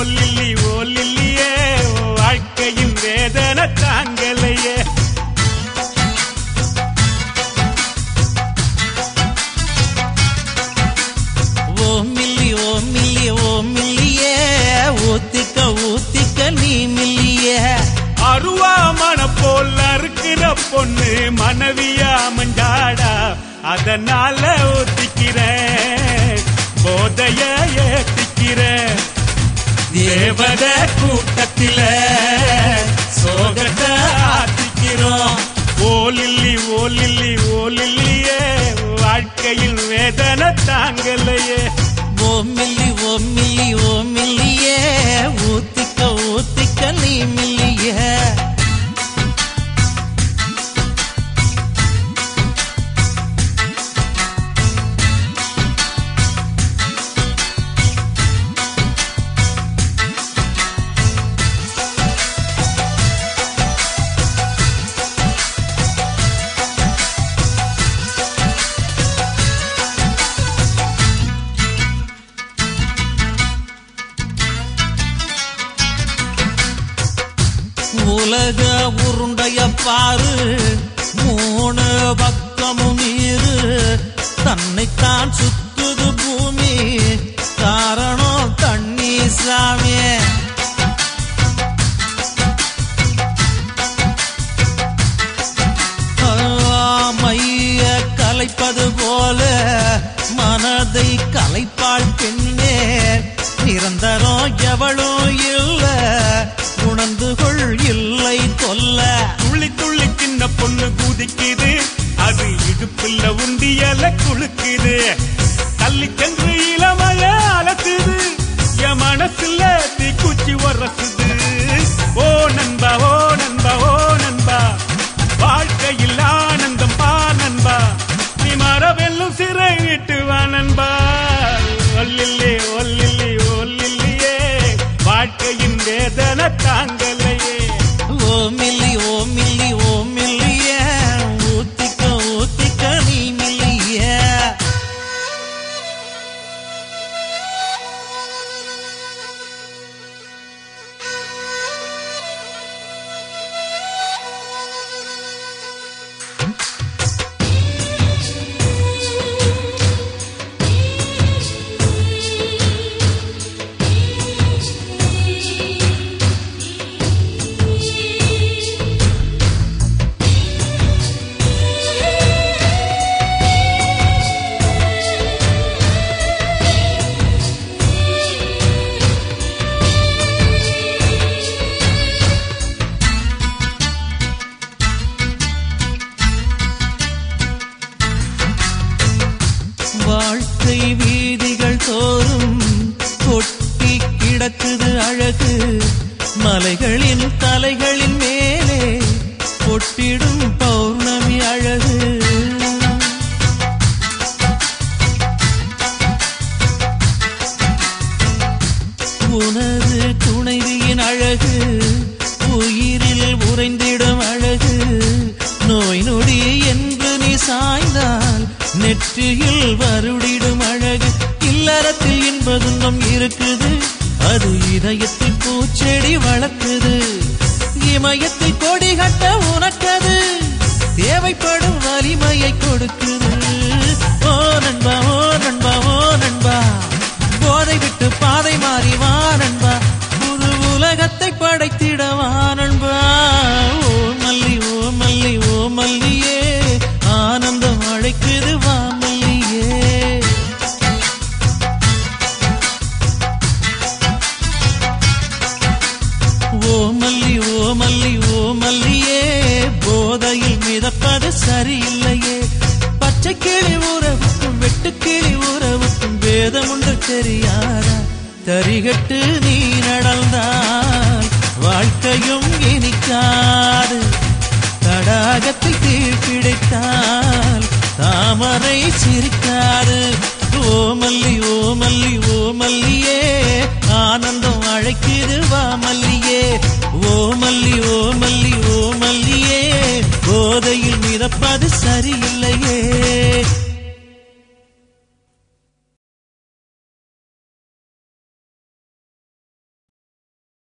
Lily ஓ lily ஓ லில்லியே வாழ்க்கையின் வேதனை தாங்கலையே. ஓ milli ஓ milli ஓ மில்லியே ஊத்திக்க ஊத்திக்க நீ மில்லியே. அருவாமன போல இருக்கிற பொண்ணு மனைவியா மஞ்சாடா அதனால ஊத்திக்கிறேன் போதைய ஏத்திக்கிறேன். தேவத கூட்டத்தில சோகத்தை ஆத்திக்கிறோம் ஓலில்லி ஓலில்லி ஓலில்லியே வாழ்க்கையில் வேதனை தாங்கலையே. ஓமில்லி ஓமில்லி ஓமில்லியே ஊத்திக்க ஊத்திக்க நீ உலக உருண்டைய பாரு. மூணு பக்கமும் நீரு. தன்னைத்தான் சுத்த ஓ மில்லி ஓ மில்லி ஓ கிடக்குது மலைகளின் தலைகளின் மேலே பொட்டிடும் பௌர்ணமி அழகு. உனது துணைவியின் அழகு. உயிரில் உறைந்திடும் அழகு. நோய் நொடி என்று நீ சாய்ந்தால் நெற்றியில் வருடிடும் அழகு. இல்லறத்தில் இன்பதுன்பம் இருக்குது. அது இதயத்தில் பூச்செடி வளர்க்குது இமயத்தில் கொடி கட்ட உனக்கது. தேவைப்படும் வலிமையை கொடுக்குது ஓ நண்பா தெரியாதா? தரிகட்டு நீ நடந்தால் வாழ்க்கையும் இனிக்காது. தடாகத்தை தீப்பிடித்தால் தாமரை சிரிக்காது. ஓமல்லி ஓமல்லி ஓமல்லியே ஆனந்தம் அழைக்குது வா மல்லியே. ஓமல்லி ஓமல்லி ஓமல்லியே போதையில் மிதப்பது சரியில்லையே.